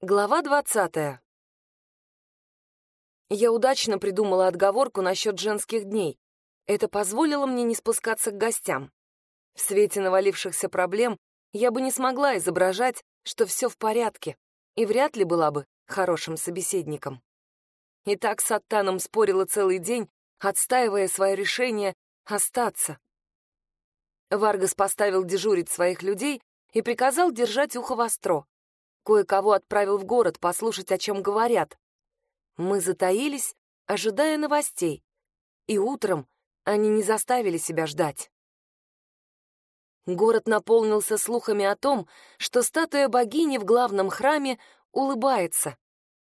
Глава двадцатая. Я удачно придумала отговорку насчет женских дней. Это позволило мне не спускаться к гостям. В свете навалившихся проблем я бы не смогла изображать, что все в порядке, и вряд ли была бы хорошим собеседником. И так с Аттаном спорила целый день, отстаивая свое решение остаться. Варгас поставил дежурить своих людей и приказал держать ухо востро. Кое-кого отправил в город послушать, о чем говорят. Мы затаились, ожидая новостей. И утром они не заставили себя ждать. Город наполнился слухами о том, что статуя богини в главном храме улыбается.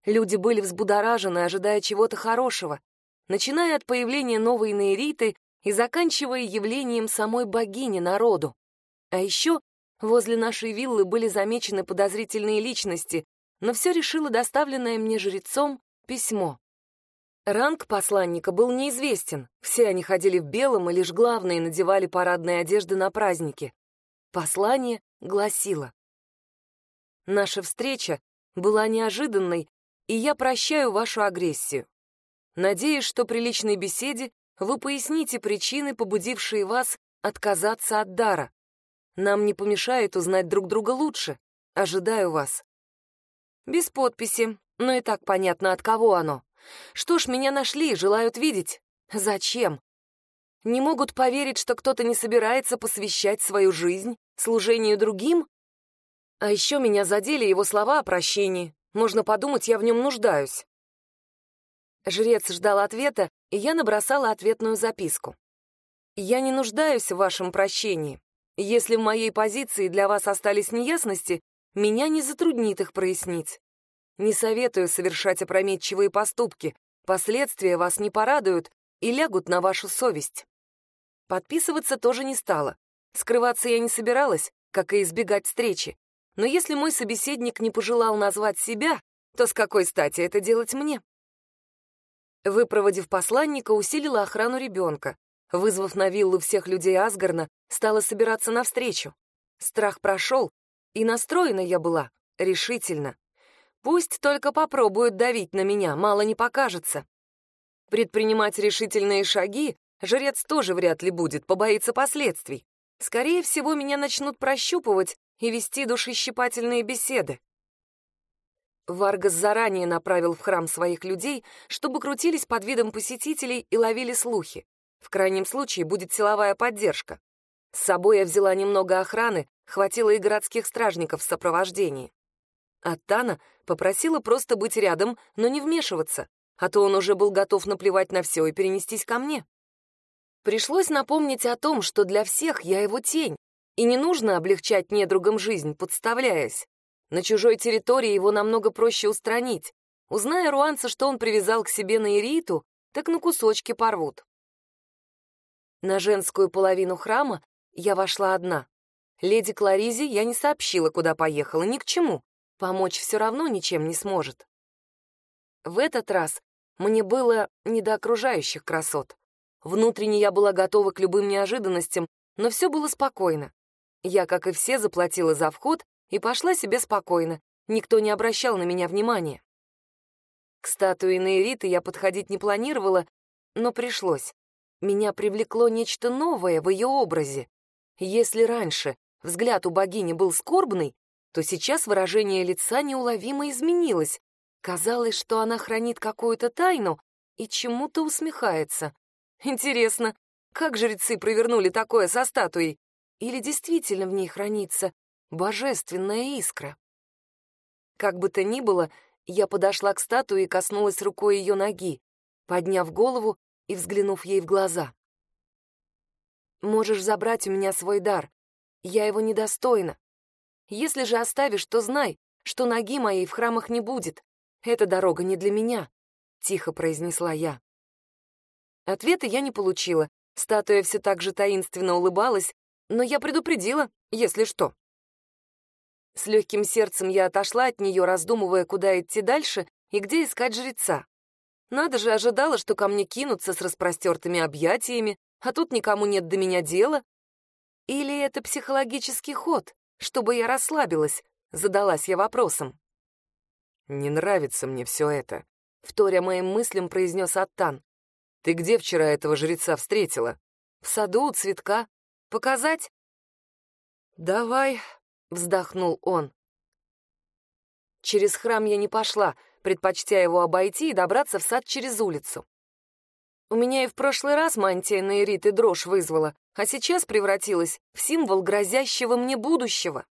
Люди были взбудоражены, ожидая чего-то хорошего, начиная от появления новой Нейриты и заканчивая явлением самой богини народу. А еще Возле нашей виллы были замечены подозрительные личности, но все решило доставленное мне жрецом письмо. Ранг посланника был неизвестен, все они ходили в белом, и лишь главные надевали парадные одежды на праздники. Послание гласило. Наша встреча была неожиданной, и я прощаю вашу агрессию. Надеюсь, что при личной беседе вы поясните причины, побудившие вас отказаться от дара. Нам не помешает узнать друг друга лучше. Ожидаю вас. Без подписи, но и так понятно, от кого оно. Что ж, меня нашли, желают видеть. Зачем? Не могут поверить, что кто-то не собирается посвящать свою жизнь служению другим? А еще меня задели его слова о прощении. Можно подумать, я в нем нуждаюсь. Жрец ждал ответа, и я набросала ответную записку. «Я не нуждаюсь в вашем прощении. Если в моей позиции для вас остались неясности, меня не затруднит их прояснить. Не советую совершать опрометчивые поступки, последствия вас не порадуют и лягут на вашу совесть. Подписываться тоже не стала. Скрываться я не собиралась, как и избегать встречи. Но если мой собеседник не пожелал назвать себя, то с какой стати это делать мне? Выпроводив посланника, усилила охрану ребенка. Вызвав на виллу всех людей Асгарна, стала собираться навстречу. Страх прошел, и настроена я была решительно. Пусть только попробуют давить на меня, мало не покажется. Предпринимать решительные шаги жрец тоже вряд ли будет, побоится последствий. Скорее всего, меня начнут прощупывать и вести душещипательные беседы. Варгас заранее направил в храм своих людей, чтобы крутились под видом посетителей и ловили слухи. В крайнем случае будет силовая поддержка. С собой я взяла немного охраны, хватило и городских стражников в сопровождении. Аттана попросила просто быть рядом, но не вмешиваться, а то он уже был готов наплевать на все и перенестись ко мне. Пришлось напомнить о том, что для всех я его тень, и не нужно облегчать недругам жизнь, подставляясь. На чужой территории его намного проще устранить. Узная руанца, что он привязал к себе на Ириту, так на кусочки порвут. На женскую половину храма я вошла одна. Леди Кларизе я не сообщила, куда поехала, ни к чему. Помочь все равно ничем не сможет. В этот раз мне было не до окружающих красот. Внутренне я была готова к любым неожиданностям, но все было спокойно. Я, как и все, заплатила за вход и пошла себе спокойно. Никто не обращал на меня внимания. К статуе Нейриты я подходить не планировала, но пришлось. Меня привлекло нечто новое в ее образе. Если раньше взгляд у богини был скорбный, то сейчас выражение лица неуловимо изменилось. Казалось, что она хранит какую-то тайну и чему-то усмехается. Интересно, как жрецы провернули такое со статуей? Или действительно в ней хранится божественная искра? Как бы то ни было, я подошла к статуе и коснулась рукой ее ноги. Подняв голову, и взглянув ей в глаза. «Можешь забрать у меня свой дар. Я его недостойна. Если же оставишь, то знай, что ноги моей в храмах не будет. Эта дорога не для меня», — тихо произнесла я. Ответа я не получила. Статуя все так же таинственно улыбалась, но я предупредила, если что. С легким сердцем я отошла от нее, раздумывая, куда идти дальше и где искать жреца. Надо же, ожидала, что ко мне кинутся с распростертыми объятиями, а тут никому нет до меня дела. Или это психологический ход, чтобы я расслабилась, задалась я вопросом. «Не нравится мне все это», — вторя моим мыслям произнес Аттан. «Ты где вчера этого жреца встретила?» «В саду у цветка. Показать?» «Давай», — вздохнул он. Через храм я не пошла, предпочтя его обойти и добраться в сад через улицу. У меня и в прошлый раз мантия на Эриты дрожь вызвала, а сейчас превратилась в символ грозящего мне будущего.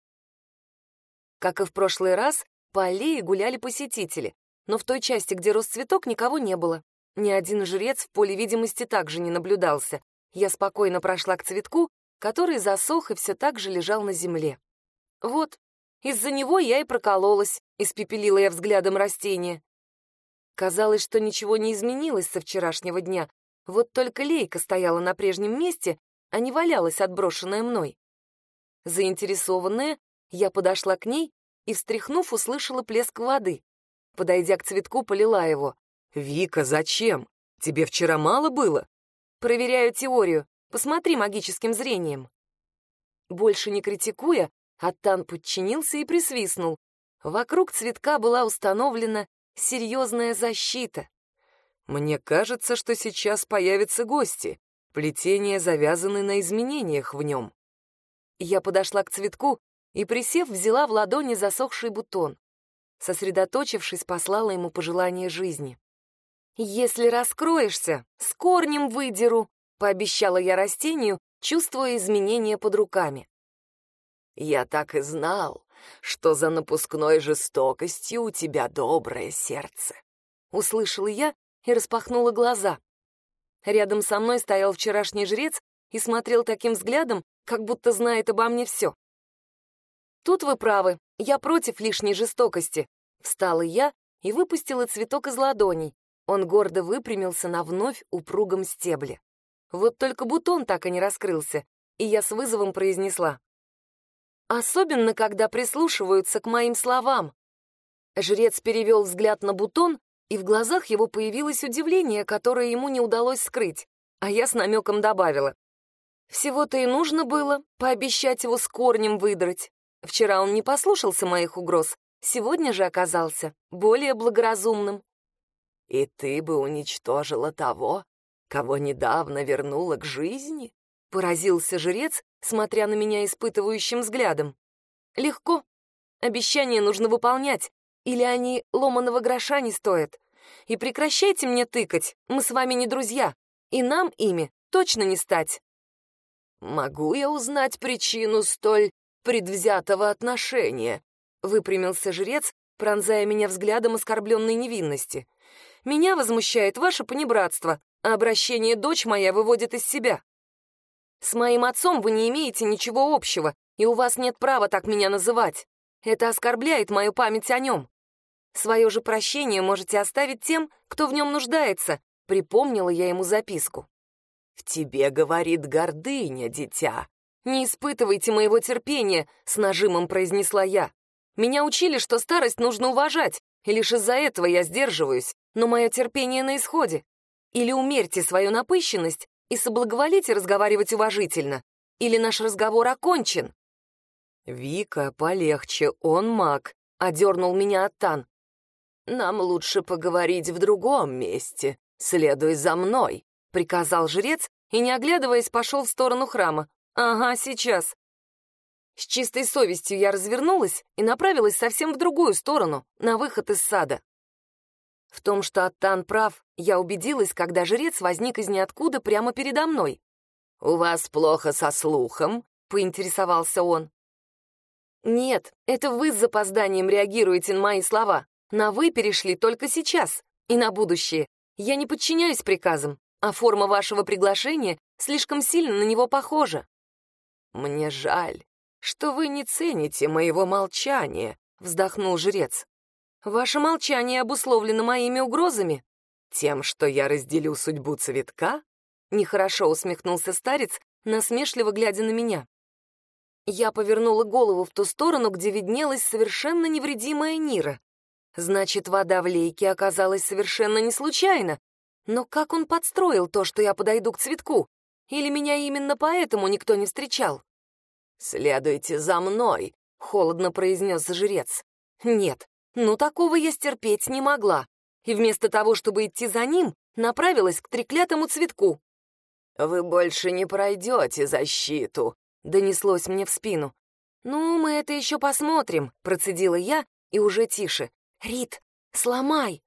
Как и в прошлый раз, по аллее гуляли посетители, но в той части, где рос цветок, никого не было. Ни один жрец в поле видимости также не наблюдался. Я спокойно прошла к цветку, который засох и все так же лежал на земле. Вот, из-за него я и прокололась, испепелила я взглядом растение. Казалось, что ничего не изменилось со вчерашнего дня, вот только лейка стояла на прежнем месте, а не валялась отброшенная мной. Заинтересованная, я подошла к ней и, встряхнув, услышала плеск воды. Подойдя к цветку, полила его. «Вика, зачем? Тебе вчера мало было?» «Проверяю теорию. Посмотри магическим зрением». Больше не критикуя, Аттан подчинился и присвистнул. Вокруг цветка была установлена серьезная защита. «Мне кажется, что сейчас появятся гости. Плетения завязаны на изменениях в нем». Я подошла к цветку и, присев, взяла в ладони засохший бутон. Сосредоточившись, послала ему пожелание жизни. «Если раскроешься, с корнем выдеру», — пообещала я растению, чувствуя изменения под руками. «Я так и знал, что за напускной жестокостью у тебя доброе сердце», — услышала я и распахнула глаза. Рядом со мной стоял вчерашний жрец и смотрел таким взглядом, как будто знает обо мне все. Тут вы правы, я против лишней жестокости. Встала я и выпустила цветок из ладоней. Он гордо выпрямился на вновь упругом стебле. Вот только бутон так и не раскрылся, и я с вызовом произнесла. Особенно, когда прислушиваются к моим словам. Жрец перевел взгляд на бутон, и в глазах его появилось удивление, которое ему не удалось скрыть, а я с намеком добавила. Всего-то и нужно было пообещать его с корнем выдрать. Вчера он не послушался моих угроз, сегодня же оказался более благоразумным. «И ты бы уничтожила того, кого недавно вернула к жизни?» — поразился жрец, смотря на меня испытывающим взглядом. «Легко. Обещания нужно выполнять, или они ломаного гроша не стоят. И прекращайте мне тыкать, мы с вами не друзья, и нам ими точно не стать». «Могу я узнать причину столь предвзятого отношения», — выпрямился жрец, пронзая меня взглядом оскорбленной невинности. «Меня возмущает ваше понебратство, а обращение дочь моя выводит из себя. С моим отцом вы не имеете ничего общего, и у вас нет права так меня называть. Это оскорбляет мою память о нем. Свое же прощение можете оставить тем, кто в нем нуждается», — припомнила я ему записку. «В тебе говорит гордыня, дитя», «Не испытывайте моего терпения», — с нажимом произнесла я. «Меня учили, что старость нужно уважать, и лишь из-за этого я сдерживаюсь, но мое терпение на исходе. Или умерьте свою напыщенность и соблаговолите разговаривать уважительно, или наш разговор окончен». «Вика, полегче, он маг», — одернул меня Аттан. «Нам лучше поговорить в другом месте. Следуй за мной», — приказал жрец и, не оглядываясь, пошел в сторону храма. «Ага, сейчас». С чистой совестью я развернулась и направилась совсем в другую сторону, на выход из сада. В том, что Аттан прав, я убедилась, когда жрец возник из ниоткуда прямо передо мной. «У вас плохо со слухом?» — поинтересовался он. «Нет, это вы с запозданием реагируете на мои слова. На «вы» перешли только сейчас и на будущее. Я не подчиняюсь приказам, а форма вашего приглашения слишком сильно на него похожа». «Мне жаль, что вы не цените моего молчания», — вздохнул жрец. «Ваше молчание обусловлено моими угрозами?» «Тем, что я разделю судьбу цветка?» Нехорошо усмехнулся старец, насмешливо глядя на меня. Я повернула голову в ту сторону, где виднелась совершенно невредимая Нира. Значит, вода в лейке оказалась совершенно не случайно. Но как он подстроил то, что я подойду к цветку? Или меня именно поэтому никто не встречал? «Следуйте за мной», — холодно произнес жрец. «Нет, Ну, такого я стерпеть не могла. И вместо того, чтобы идти за ним, направилась к треклятому цветку. «Вы больше не пройдете защиту», — донеслось мне в спину. «Ну, мы это еще посмотрим», — процедила я, и уже тише. «Рит, сломай!»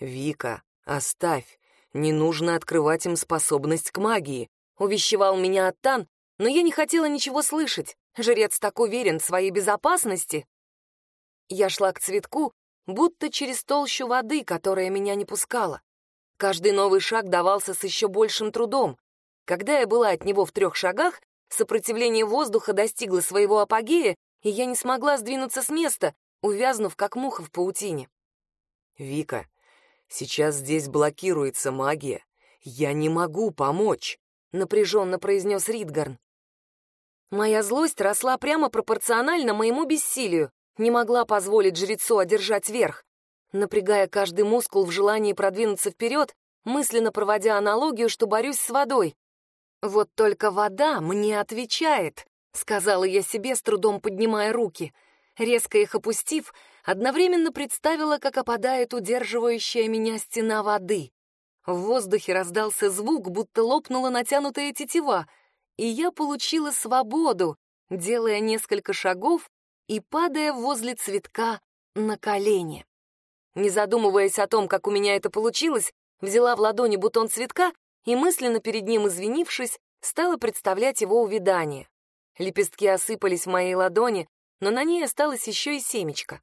«Вика, оставь. Не нужно открывать им способность к магии», — увещевал меня Аттан, но я не хотела ничего слышать. Жрец так уверен в своей безопасности. Я шла к цветку, будто через толщу воды, которая меня не пускала. Каждый новый шаг давался с еще большим трудом. Когда я была от него в трех шагах, сопротивление воздуха достигло своего апогея, и я не смогла сдвинуться с места, увязнув, как муха в паутине. «Вика, сейчас здесь блокируется магия. Я не могу помочь», — напряженно произнес Ридгарн. Моя злость росла прямо пропорционально моему бессилию, не могла позволить жрецу одержать верх. Напрягая каждый мускул в желании продвинуться вперед, мысленно проводя аналогию, что борюсь с водой. «Вот только вода мне отвечает», — сказала я себе, с трудом поднимая руки. Резко их опустив, одновременно представила, как опадает удерживающая меня стена воды. В воздухе раздался звук, будто лопнула натянутая тетива, и я получила свободу, делая несколько шагов и падая возле цветка на колени. Не задумываясь о том, как у меня это получилось, взяла в ладони бутон цветка и, мысленно перед ним извинившись, стала представлять его увядание. Лепестки осыпались в моей ладони, но на ней осталось еще и семечко.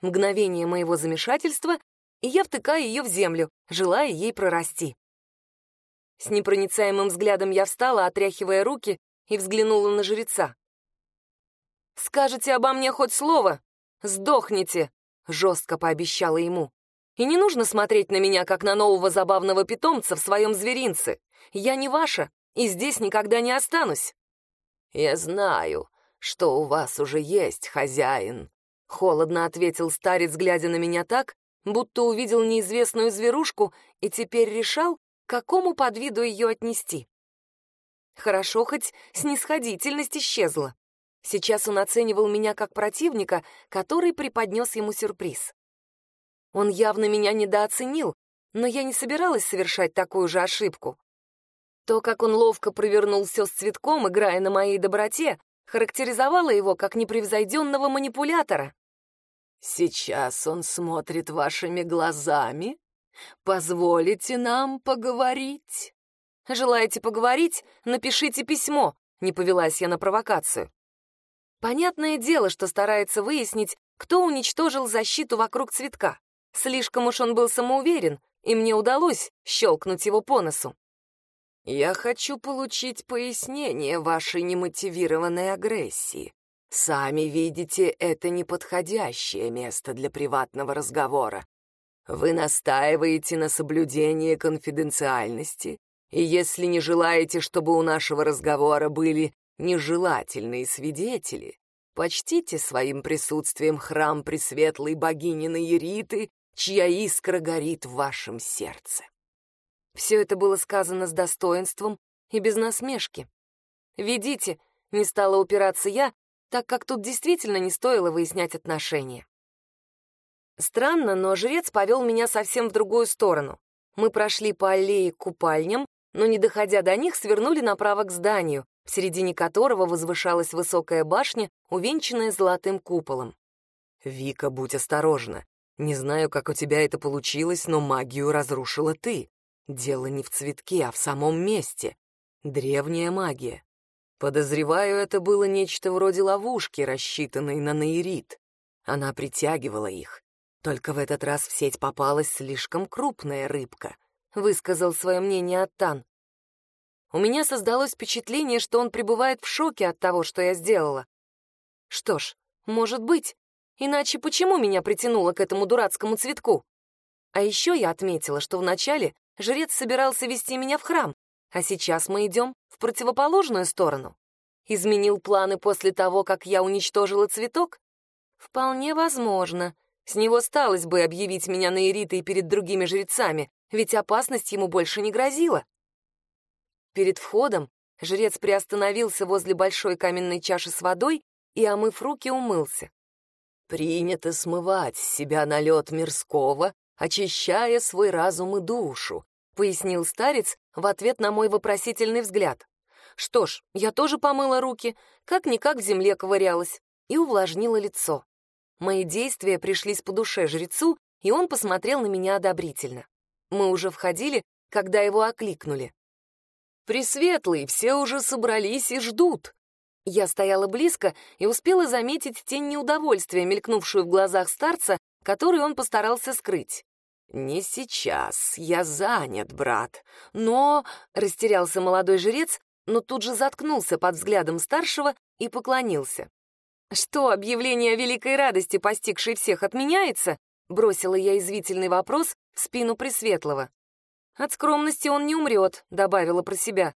Мгновение моего замешательства, и я втыкаю ее в землю, желая ей прорасти. С непроницаемым взглядом я встала, отряхивая руки, и взглянула на жреца. «Скажете обо мне хоть слово? Сдохните!» — жестко пообещала ему. «И не нужно смотреть на меня, как на нового забавного питомца в своем зверинце. Я не ваша, и здесь никогда не останусь». «Я знаю, что у вас уже есть хозяин», — холодно ответил старец, глядя на меня так, будто увидел неизвестную зверушку и теперь решал, какому подвиду ее отнести. Хорошо, хоть снисходительность исчезла. Сейчас он оценивал меня как противника, который преподнес ему сюрприз. Он явно меня недооценил, но я не собиралась совершать такую же ошибку. То, как он ловко провернул все с цветком, играя на моей доброте, характеризовало его как непревзойденного манипулятора. «Сейчас он смотрит вашими глазами. Позволите нам поговорить?» «Желаете поговорить? Напишите письмо», — не повелась я на провокацию. Понятное дело, что старается выяснить, кто уничтожил защиту вокруг цветка. Слишком уж он был самоуверен, и мне удалось щелкнуть его по носу. «Я хочу получить пояснение вашей немотивированной агрессии. Сами видите, это неподходящее место для приватного разговора. Вы настаиваете на соблюдении конфиденциальности, и если не желаете, чтобы у нашего разговора были нежелательные свидетели, почтите своим присутствием храм Пресветлой богини Наириты, чья искра горит в вашем сердце. Все это было сказано с достоинством и без насмешки. «Ведите», — не стала упираться я, так как тут действительно не стоило выяснять отношения. Странно, но жрец повел меня совсем в другую сторону. Мы прошли по аллее к купальням, но, не доходя до них, свернули направо к зданию, в середине которого возвышалась высокая башня, увенчанная золотым куполом. «Вика, будь осторожна. Не знаю, как у тебя это получилось, но магию разрушила ты. Дело не в цветке, а в самом месте. Древняя магия. Подозреваю, это было нечто вроде ловушки, рассчитанной на нейрит. Она притягивала их. Только в этот раз в сеть попалась слишком крупная рыбка», — высказал свое мнение Аттан. У меня создалось впечатление, что он пребывает в шоке от того, что я сделала. Что ж, может быть. Иначе почему меня притянуло к этому дурацкому цветку? А еще я отметила, что вначале жрец собирался вести меня в храм, а сейчас мы идем в противоположную сторону. Изменил планы после того, как я уничтожила цветок? Вполне возможно. С него сталось бы объявить меня наиритой перед другими жрецами, ведь опасность ему больше не грозила. Перед входом жрец приостановился возле большой каменной чаши с водой и, омыв руки, умылся. Принято смывать с себя налет мирского, очищая свой разум и душу, пояснил старец в ответ на мой вопросительный взгляд. Что ж, я тоже помыла руки, как-никак в земле ковырялась, и увлажнила лицо. Мои действия пришлись по душе жрецу, и он посмотрел на меня одобрительно. Мы уже входили, когда его окликнули. «Пресветлый, все уже собрались и ждут», я стояла близко и успела заметить тень неудовольствия, мелькнувшую в глазах старца, который он постарался скрыть. «Не сейчас, я занят, брат. Но...» — растерялся молодой жрец, но тут же заткнулся под взглядом старшего и поклонился. «Что, объявление о великой радости, постигшей всех, отменяется?» — бросила я извительный вопрос в спину Пресветлого. «От скромности он не умрет», — добавила про себя.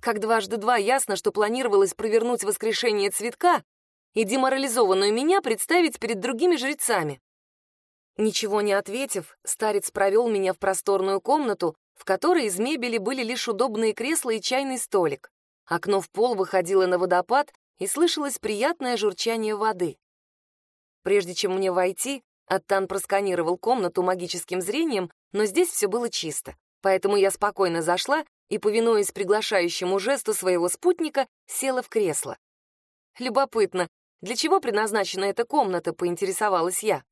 Как дважды два ясно, что планировалось провернуть воскрешение цветка и деморализованную меня представить перед другими жрецами. Ничего не ответив, старец провел меня в просторную комнату, в которой из мебели были лишь удобные кресла и чайный столик. Окно в пол выходило на водопад, и слышалось приятное журчание воды. Прежде чем мне войти, Аттан просканировал комнату магическим зрением, но здесь все было чисто. Поэтому я спокойно зашла и, повинуясь приглашающему жесту своего спутника, села в кресло. Любопытно, для чего предназначена эта комната, поинтересовалась я.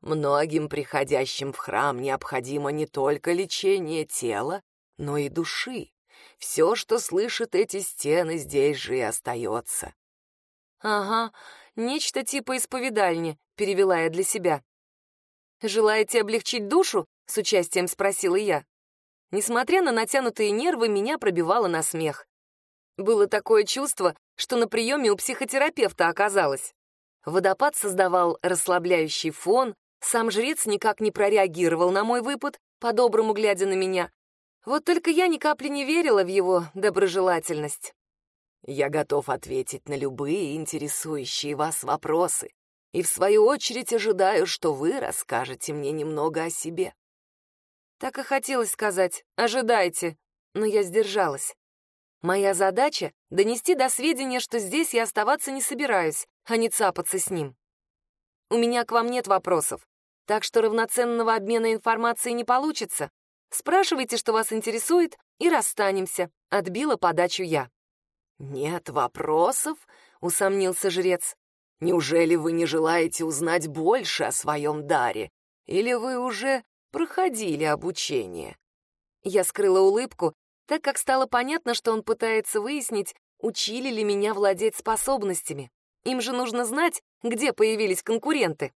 Многим приходящим в храм необходимо не только лечение тела, но и души. Все, что слышат эти стены, здесь же и остается. «Ага, нечто типа исповедальни», — перевела я для себя. «Желаете облегчить душу?» — с участием спросила я. Несмотря на натянутые нервы, меня пробивало на смех. Было такое чувство, что на приеме у психотерапевта оказалось. Водопад создавал расслабляющий фон, сам жрец никак не прореагировал на мой выпад, по-доброму глядя на меня. Вот только я ни капли не верила в его доброжелательность. Я готов ответить на любые интересующие вас вопросы и, в свою очередь, ожидаю, что вы расскажете мне немного о себе. Так и хотелось сказать «ожидайте», но я сдержалась. Моя задача — донести до сведения, что здесь я оставаться не собираюсь, а не цапаться с ним. У меня к вам нет вопросов, так что равноценного обмена информацией не получится. Спрашивайте, что вас интересует, и расстанемся», — отбила подачу я. «Нет вопросов?» — усомнился жрец. «Неужели вы не желаете узнать больше о своем даре? Или вы уже проходили обучение. Я скрыла улыбку, так как стало понятно, что он пытается выяснить, учили ли меня владеть способностями. Им же нужно знать, где появились конкуренты.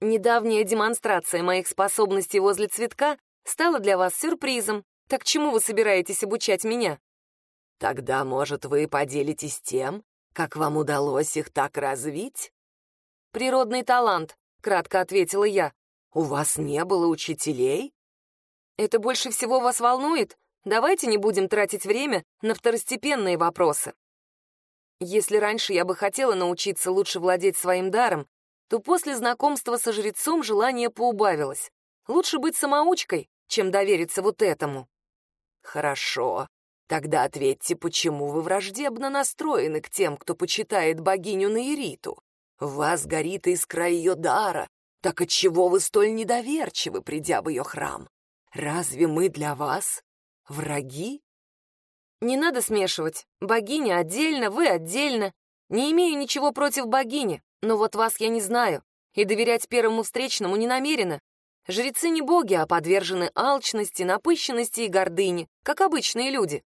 Недавняя демонстрация моих способностей возле цветка стала для вас сюрпризом. Так чему вы собираетесь обучать меня? Тогда, может, вы поделитесь тем, как вам удалось их так развить? Природный талант, кратко ответила я. У вас не было учителей? Это больше всего вас волнует? Давайте не будем тратить время на второстепенные вопросы. Если раньше я бы хотела научиться лучше владеть своим даром, то после знакомства со жрецом желание поубавилось. Лучше быть самоучкой, чем довериться вот этому. Хорошо. Тогда ответьте, почему вы враждебно настроены к тем, кто почитает богиню Наириту? В вас горит искра ее дара, так отчего вы столь недоверчивы, придя в ее храм? Разве мы для вас враги? Не надо смешивать. Богиня отдельно, вы отдельно. Не имею ничего против богини, но вот вас я не знаю, и доверять первому встречному не намерена. Жрецы не боги, а подвержены алчности, напыщенности и гордыне, как обычные люди.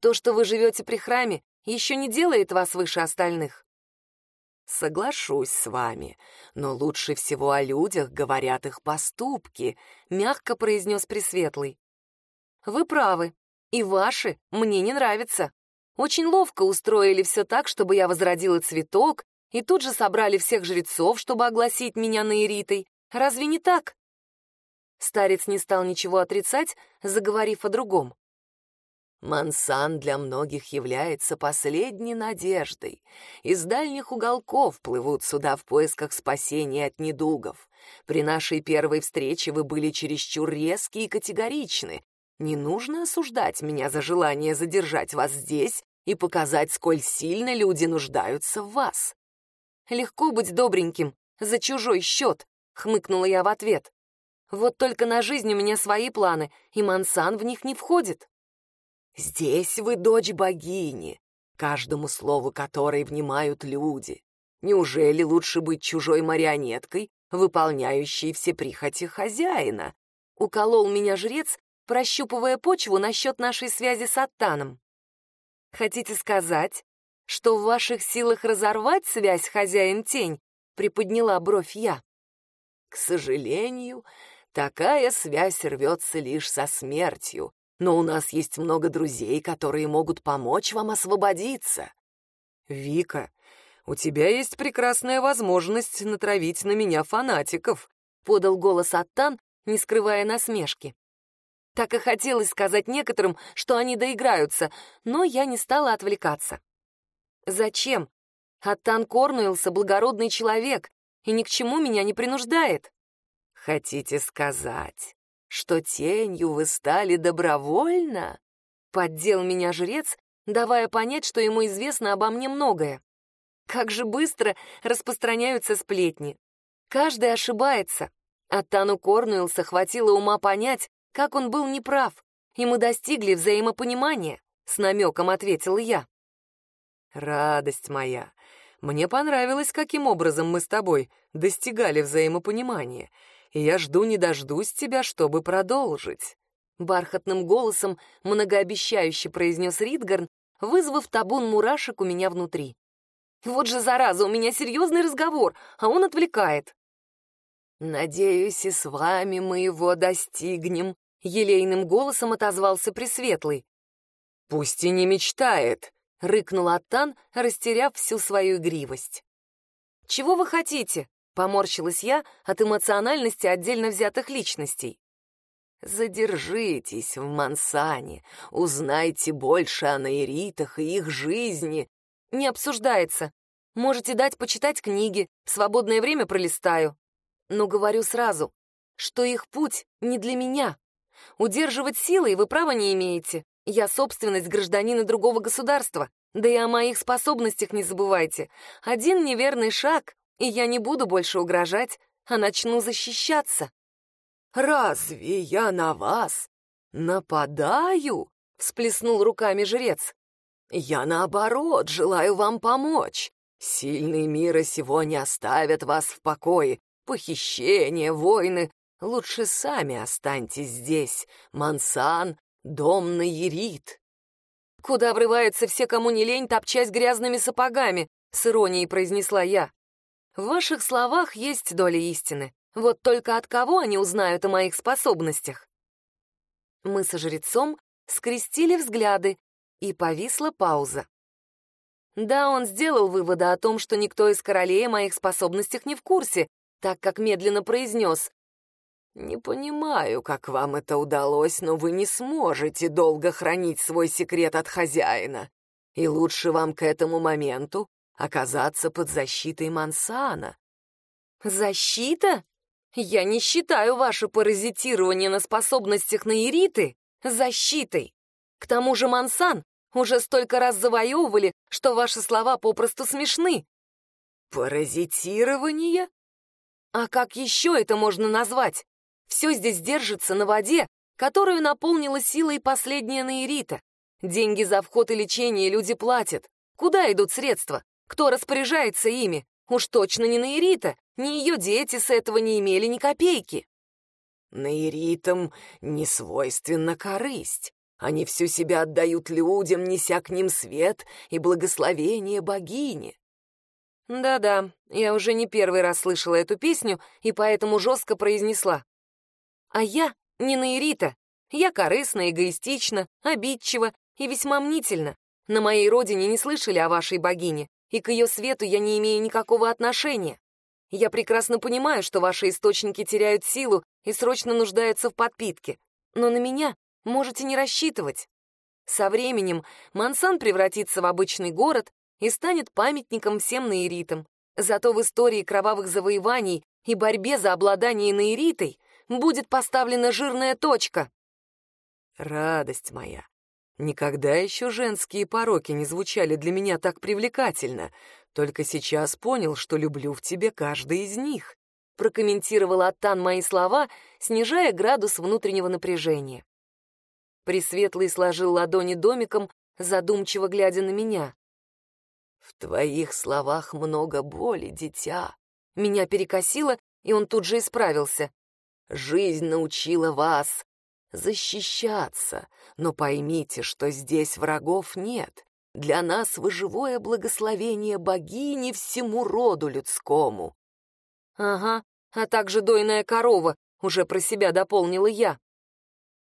То, что вы живете при храме, еще не делает вас выше остальных. Соглашусь с вами, но лучше всего о людях говорят их поступки, мягко произнес Пресветлый. Вы правы, и ваши мне не нравятся. Очень ловко устроили все так, чтобы я возродила цветок, и тут же собрали всех жрецов, чтобы огласить меня наиритой. Разве не так? Старец не стал ничего отрицать, заговорив о другом. Мансан для многих является последней надеждой. Из дальних уголков плывут сюда в поисках спасения от недугов. При нашей первой встрече вы были чересчур резки и категоричны. Не нужно осуждать меня за желание задержать вас здесь и показать, сколь сильно люди нуждаются в вас. Легко быть добреньким, за чужой счет, хмыкнула я в ответ. Вот только на жизнь у меня свои планы, и Мансан в них не входит. Здесь вы дочь богини, каждому слову которой внимают люди. Неужели лучше быть чужой марионеткой, выполняющей все прихоти хозяина? Уколол меня жрец, прощупывая почву насчет нашей связи с Аттаном. Хотите сказать, что в ваших силах разорвать связь хозяин-тень? Приподняла бровь я. К сожалению, такая связь рвется лишь со смертью, но у нас есть много друзей, которые могут помочь вам освободиться. Вика, у тебя есть прекрасная возможность натравить на меня фанатиков, подал голос Аттан, не скрывая насмешки. Так и хотелось сказать некоторым, что они доиграются, но я не стала отвлекаться. Зачем? Аттан Корнуэлса — благородный человек и ни к чему меня не принуждает. Хотите сказать, что тенью вы стали добровольно? Поддел меня жрец, давая понять, что ему известно обо мне многое. Как же быстро распространяются сплетни. Каждый ошибается. Аттану Корнуэлса хватило ума понять, как он был неправ, и мы достигли взаимопонимания, с намеком ответил я. Радость моя, мне понравилось, каким образом мы с тобой достигали взаимопонимания, и я жду не дождусь тебя, чтобы продолжить. Бархатным голосом многообещающе произнес Ридгарн, вызвав табун мурашек у меня внутри. Вот же зараза, у меня серьезный разговор, а он отвлекает. «Надеюсь, и с вами мы его достигнем», — елейным голосом отозвался Пресветлый. «Пусть и не мечтает», — рыкнул Аттан, растеряв всю свою игривость. «Чего вы хотите?» — поморщилась я от эмоциональности отдельно взятых личностей. «Задержитесь в Мансане, узнайте больше о наиритах и их жизни». «Не обсуждается. Можете дать почитать книги, в свободное время пролистаю. Но говорю сразу, что их путь не для меня. Удерживать силой вы права не имеете. Я собственность гражданина другого государства. Да и о моих способностях не забывайте. Один неверный шаг, и я не буду больше угрожать, а начну защищаться. «Разве я на вас нападаю?» — всплеснул руками жрец. «Я, наоборот, желаю вам помочь. Сильные мира сего не оставят вас в покое. Похищения, войны. Лучше сами останьтесь здесь. Мансан, дом на Ерит. Куда врываются все, кому не лень, топчась грязными сапогами, с иронией произнесла я. В ваших словах есть доля истины. Вот только от кого они узнают о моих способностях? Мы со жрецом скрестили взгляды, и повисла пауза. Да, он сделал выводы о том, что никто из королей о моих способностях не в курсе, так как медленно произнес. «Не понимаю, как вам это удалось, но вы не сможете долго хранить свой секрет от хозяина. И лучше вам к этому моменту оказаться под защитой Мансана». «Защита? Я не считаю ваше паразитирование на способностях Наириты защитой. К тому же Мансан уже столько раз завоевывали, что ваши слова попросту смешны». «Паразитирование?» А как еще это можно назвать? Все здесь держится на воде, которую наполнила силой последняя Наирита. Деньги за вход и лечение люди платят. Куда идут средства? Кто распоряжается ими? Уж точно не Наирита, ни ее дети с этого не имели ни копейки. Наиритам не свойственна корысть. Они всю себя отдают людям, неся к ним свет и благословение богини. Да-да, я уже не первый раз слышала эту песню и поэтому жестко произнесла. А я не Наирита. Я корыстна, эгоистична, обидчива и весьма мнительна. На моей родине не слышали о вашей богине, и к ее свету я не имею никакого отношения. Я прекрасно понимаю, что ваши источники теряют силу и срочно нуждаются в подпитке, но на меня можете не рассчитывать. Со временем Мансан превратится в обычный город, и станет памятником всем наиритам. Зато в истории кровавых завоеваний и борьбе за обладание наиритой будет поставлена жирная точка. Радость моя, никогда еще женские пороки не звучали для меня так привлекательно. Только сейчас понял, что люблю в тебе каждый из них», — прокомментировал Аттан мои слова, снижая градус внутреннего напряжения. Пресветлый сложил ладони домиком, задумчиво глядя на меня. «В твоих словах много боли, дитя». Меня перекосило, и он тут же исправился. «Жизнь научила вас защищаться, но поймите, что здесь врагов нет. Для нас вы живое благословение богини всему роду людскому». «Ага, а также дойная корова», — уже про себя дополнила я.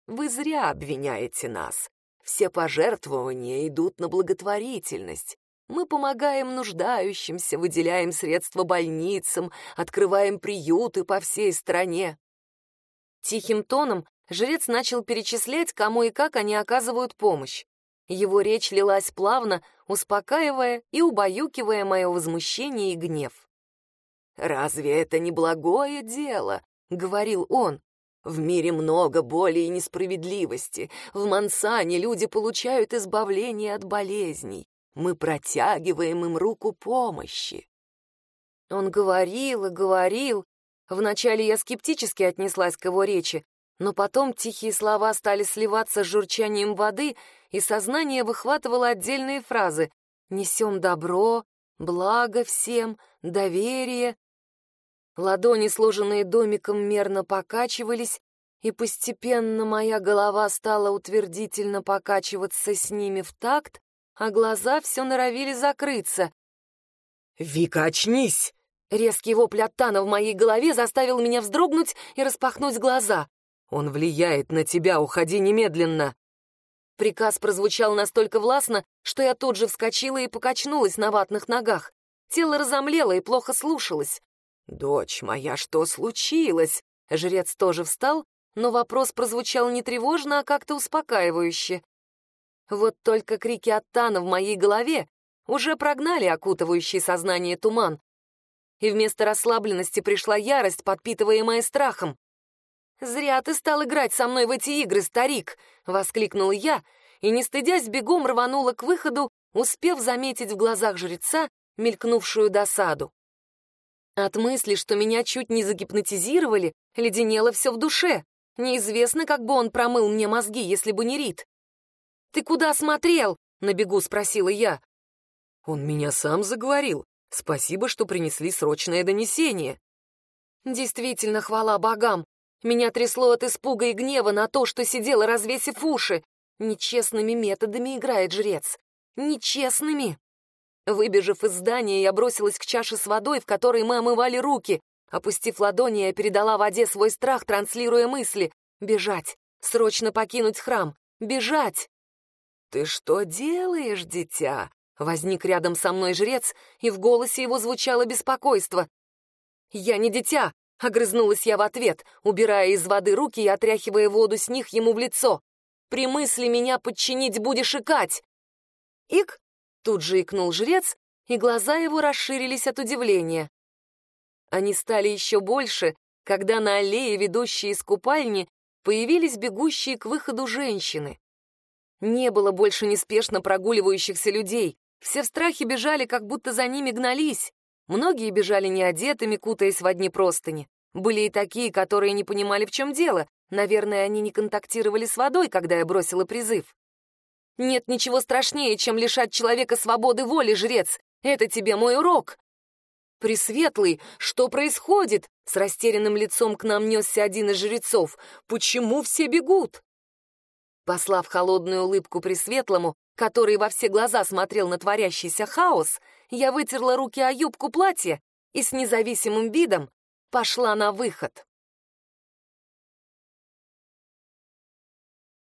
«Вы зря обвиняете нас. Все пожертвования идут на благотворительность. Мы помогаем нуждающимся, выделяем средства больницам, открываем приюты по всей стране». Тихим тоном жрец начал перечислять, кому и как они оказывают помощь. Его речь лилась плавно, успокаивая и убаюкивая мое возмущение и гнев. «Разве это не благое дело?» — говорил он. «В мире много боли и несправедливости. В Мансане люди получают избавление от болезней. Мы протягиваем им руку помощи». Он говорил и говорил. Вначале я скептически отнеслась к его речи, но потом тихие слова стали сливаться с журчанием воды, и сознание выхватывало отдельные фразы «несем добро», «благо всем», «доверие». Ладони, сложенные домиком, мерно покачивались, и постепенно моя голова стала утвердительно покачиваться с ними в такт, а глаза все норовили закрыться. «Вика, очнись!» Резкий вопль Оттана в моей голове заставил меня вздрогнуть и распахнуть глаза. «Он влияет на тебя, уходи немедленно!» Приказ прозвучал настолько властно, что я тут же вскочила и покачнулась на ватных ногах. Тело разомлело и плохо слушалось. «Дочь моя, что случилось?» Жрец тоже встал, но вопрос прозвучал не тревожно, а как-то успокаивающе. Вот только крики Аттана в моей голове уже прогнали окутывающий сознание туман. И вместо расслабленности пришла ярость, подпитываемая страхом. «Зря ты стал играть со мной в эти игры, старик!» — воскликнул я, и, не стыдясь, бегом рванула к выходу, успев заметить в глазах жреца мелькнувшую досаду. От мысли, что меня чуть не загипнотизировали, леденело все в душе. Неизвестно, как бы он промыл мне мозги, если бы не Рит. «Ты куда смотрел?» — на бегу спросила я. «Он меня сам заговорил. Спасибо, что принесли срочное донесение». «Действительно, хвала богам. Меня трясло от испуга и гнева на то, что сидела, развесив уши. Нечестными методами играет жрец. Нечестными. Выбежав из здания, я бросилась к чаше с водой, в которой мы омывали руки. Опустив ладони, я передала воде свой страх, транслируя мысли. Бежать. Срочно покинуть храм. Бежать. «Ты что делаешь, дитя?» Возник рядом со мной жрец, и в голосе его звучало беспокойство. «Я не дитя!» Огрызнулась я в ответ, убирая из воды руки и отряхивая воду с них ему в лицо. «При мысли меня подчинить будешь икать!» «Ик!» — тут же икнул жрец, и глаза его расширились от удивления. Они стали еще больше, когда на аллее, ведущей из купальни, появились бегущие к выходу женщины. Не было больше неспешно прогуливающихся людей. Все в страхе бежали, как будто за ними гнались. Многие бежали неодетыми, кутаясь в одни простыни. Были и такие, которые не понимали, в чем дело. Наверное, они не контактировали с водой, когда я бросила призыв. Нет ничего страшнее, чем лишать человека свободы воли, жрец. Это тебе мой урок. Пресветлый, что происходит? С растерянным лицом к нам несся один из жрецов. Почему все бегут? Послав холодную улыбку Пресветлому, который во все глаза смотрел на творящийся хаос, я вытерла руки о юбку платья и с независимым видом пошла на выход.